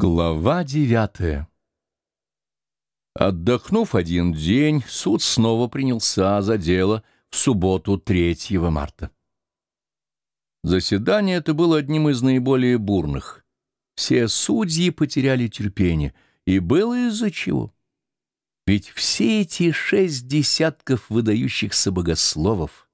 Глава девятая Отдохнув один день, суд снова принялся за дело в субботу 3 марта. Заседание это было одним из наиболее бурных. Все судьи потеряли терпение, и было из-за чего. Ведь все эти шесть десятков выдающихся богословов,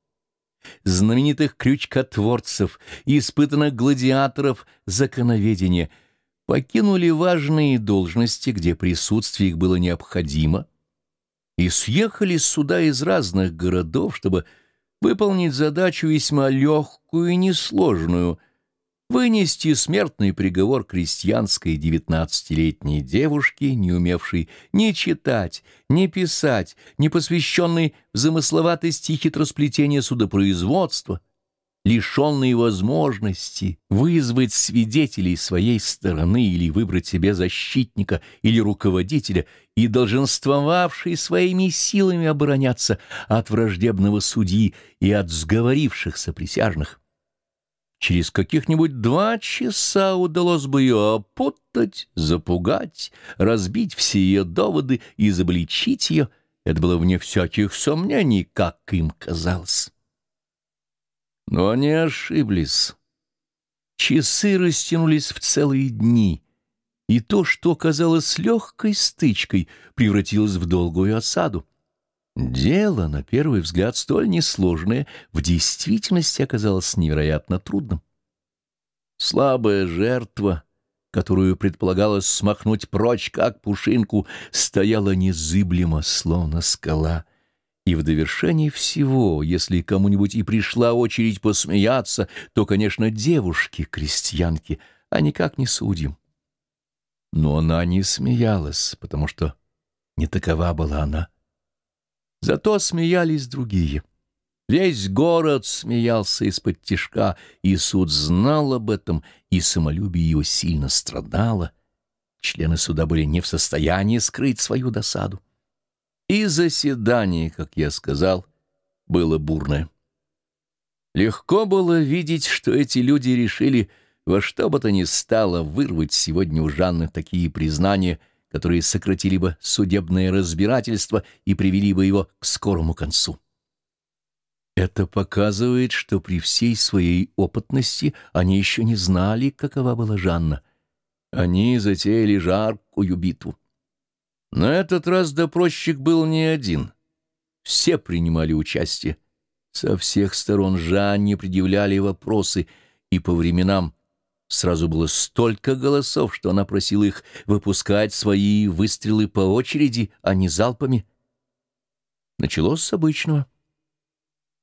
знаменитых крючкотворцев испытанных гладиаторов законоведения — покинули важные должности, где присутствие их было необходимо, и съехали сюда из разных городов, чтобы выполнить задачу весьма легкую и несложную — вынести смертный приговор крестьянской девятнадцатилетней девушке, не умевшей ни читать, ни писать, не посвященной в замысловатости хитросплетения судопроизводства — лишенные возможности вызвать свидетелей своей стороны или выбрать себе защитника или руководителя и долженствовавший своими силами обороняться от враждебного судьи и от сговорившихся присяжных. Через каких-нибудь два часа удалось бы ее опутать, запугать, разбить все ее доводы и изобличить ее. Это было вне всяких сомнений, как им казалось. Но они ошиблись. Часы растянулись в целые дни, и то, что казалось легкой стычкой, превратилось в долгую осаду. Дело, на первый взгляд, столь несложное, в действительности оказалось невероятно трудным. Слабая жертва, которую предполагалось смахнуть прочь, как пушинку, стояла незыблемо, словно скала — и в довершении всего, если кому-нибудь и пришла очередь посмеяться, то, конечно, девушке-крестьянке, а никак не судьям. Но она не смеялась, потому что не такова была она. Зато смеялись другие. Весь город смеялся из-под тишка, и суд знал об этом, и самолюбие его сильно страдало. Члены суда были не в состоянии скрыть свою досаду. И заседание, как я сказал, было бурное. Легко было видеть, что эти люди решили во что бы то ни стало вырвать сегодня у Жанны такие признания, которые сократили бы судебное разбирательство и привели бы его к скорому концу. Это показывает, что при всей своей опытности они еще не знали, какова была Жанна. Они затеяли жаркую битву. На этот раз допросчик был не один. Все принимали участие. Со всех сторон Жанне предъявляли вопросы, и по временам сразу было столько голосов, что она просила их выпускать свои выстрелы по очереди, а не залпами. Началось с обычного.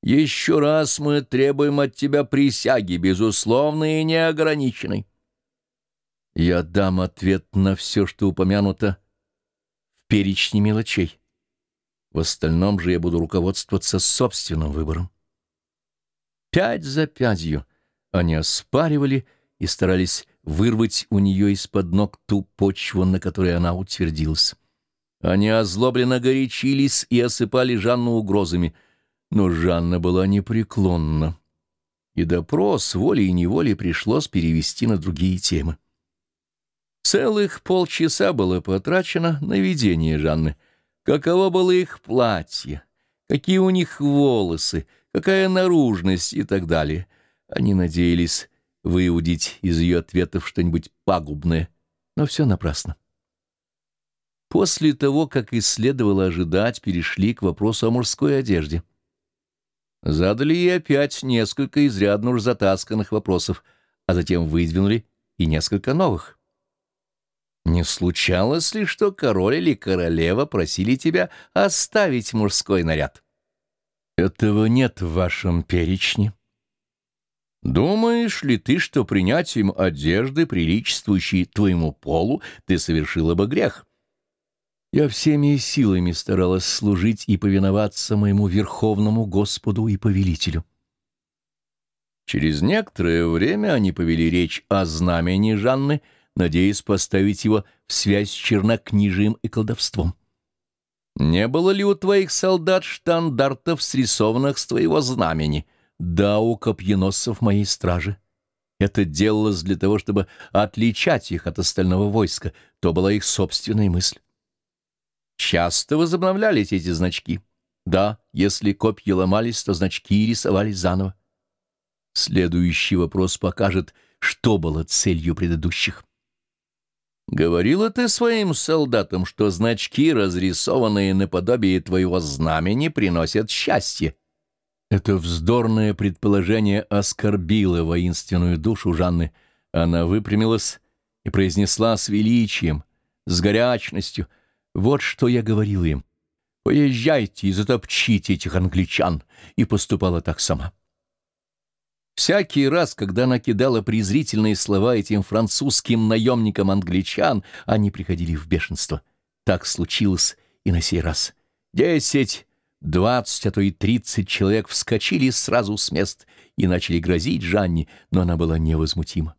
«Еще раз мы требуем от тебя присяги, безусловной и неограниченной». Я дам ответ на все, что упомянуто перечне мелочей. В остальном же я буду руководствоваться собственным выбором. Пять за пятью они оспаривали и старались вырвать у нее из-под ног ту почву, на которой она утвердилась. Они озлобленно горячились и осыпали Жанну угрозами, но Жанна была непреклонна, и допрос волей и неволей пришлось перевести на другие темы. Целых полчаса было потрачено на видение Жанны. Каково было их платье, какие у них волосы, какая наружность и так далее. Они надеялись выудить из ее ответов что-нибудь пагубное, но все напрасно. После того, как и следовало ожидать, перешли к вопросу о мужской одежде. Задали ей опять несколько изрядно уж затасканных вопросов, а затем выдвинули и несколько новых. Не случалось ли, что король или королева просили тебя оставить мужской наряд? Этого нет в вашем перечне. Думаешь ли ты, что принятием одежды, приличествующей твоему полу, ты совершила бы грех? Я всеми силами старалась служить и повиноваться моему верховному Господу и повелителю. Через некоторое время они повели речь о знамени Жанны — надеясь поставить его в связь с чернокнижием и колдовством. «Не было ли у твоих солдат штандартов, срисованных с твоего знамени? Да, у копьеносцев моей стражи. Это делалось для того, чтобы отличать их от остального войска. То была их собственная мысль. Часто возобновлялись эти значки. Да, если копья ломались, то значки рисовались заново. Следующий вопрос покажет, что было целью предыдущих. Говорила ты своим солдатам, что значки, разрисованные наподобие твоего знамени, приносят счастье. Это вздорное предположение оскорбило воинственную душу Жанны. Она выпрямилась и произнесла с величием, с горячностью. «Вот что я говорила им. Поезжайте и затопчите этих англичан». И поступала так сама. Всякий раз, когда она кидала презрительные слова этим французским наемникам-англичан, они приходили в бешенство. Так случилось и на сей раз. Десять Двадцать, а то и тридцать человек вскочили сразу с мест и начали грозить Жанне, но она была невозмутима.